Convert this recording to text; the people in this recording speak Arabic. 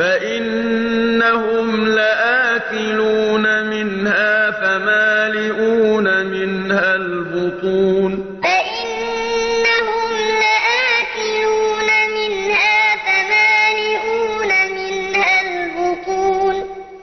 فَإِنَّهُمْ لَآكِلُونَ مِنْهَا فَمَالِئُونَ مِنْهَا الْبُطُونَ. إيه